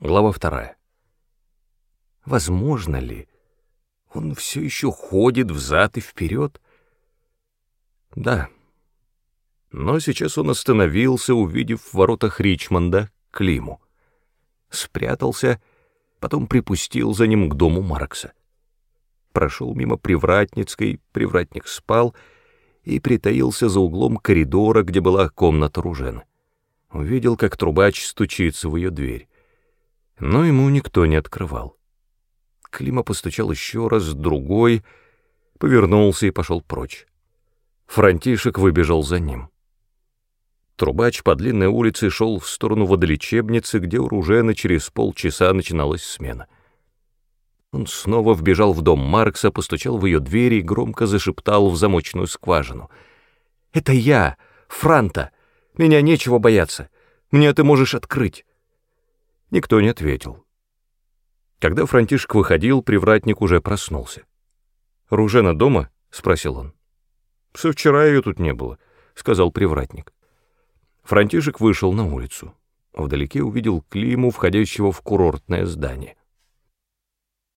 Глава вторая. Возможно ли? Он все еще ходит взад и вперед? Да. Но сейчас он остановился, увидев в воротах Ричмонда Климу. Спрятался, потом припустил за ним к дому Маркса. Прошел мимо Привратницкой, Привратник спал и притаился за углом коридора, где была комната Ружены. Увидел, как трубач стучится в ее дверь но ему никто не открывал. Клима постучал еще раз, другой, повернулся и пошел прочь. Франтишек выбежал за ним. Трубач по длинной улице шел в сторону водолечебницы, где у Ружена через полчаса начиналась смена. Он снова вбежал в дом Маркса, постучал в ее двери и громко зашептал в замочную скважину. «Это я, Франта! Меня нечего бояться! Мне ты можешь открыть!» Никто не ответил. Когда Франтишек выходил, привратник уже проснулся. «Ружена дома?» — спросил он. «Со вчера ее тут не было», — сказал привратник. Франтишек вышел на улицу. Вдалеке увидел Климу, входящего в курортное здание.